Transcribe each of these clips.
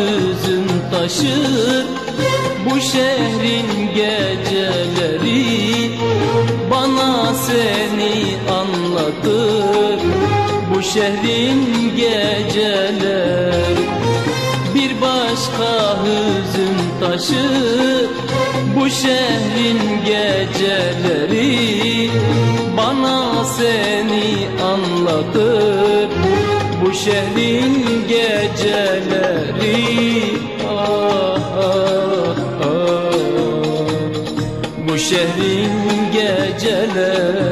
hüzün taşır Bu şehrin geceleri Bana seni anlatır. Bu şehrin geceleri Bir başka hüzün taşır Bu şehrin geceleri Bana seni anlatır Bu şehrin geceleri ah, ah, ah. Bu şehrin geceleri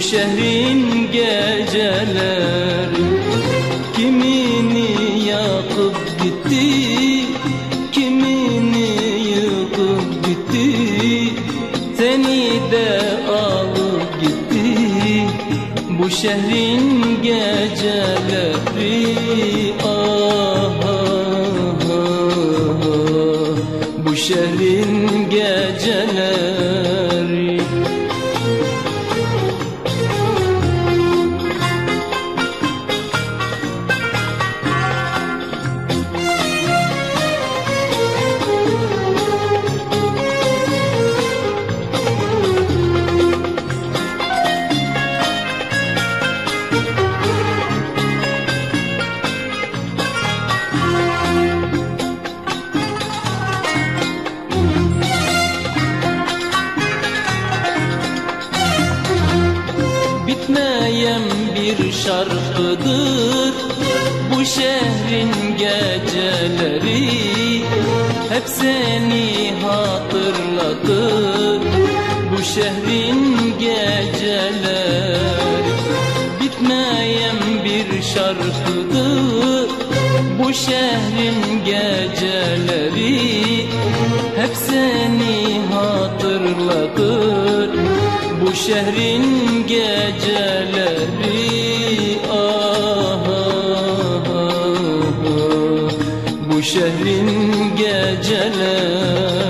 Bu şehrin geceleri. Kimini yakıp gitti Kimini yıkıp gitti. Seni de alıp gitti. Bu şehrin geceleri bitmeyen bir şarkıdır. Bu şehrin geceleri hep seni hatırlatır. Bu şehrin geceleri bitmeyen bir şarkıdır. Bu şehrin geceleri hep seni hatırlatır şehrin geceleri ah, ah, ah. Bu şehrin geceleri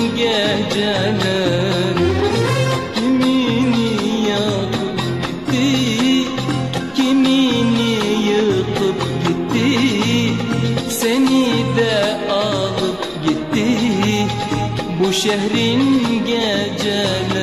şehrin geceleri Kimini yakıp gitti Kimini yıkıp gitti. Seni de alıp gitti Bu şehrin geceleri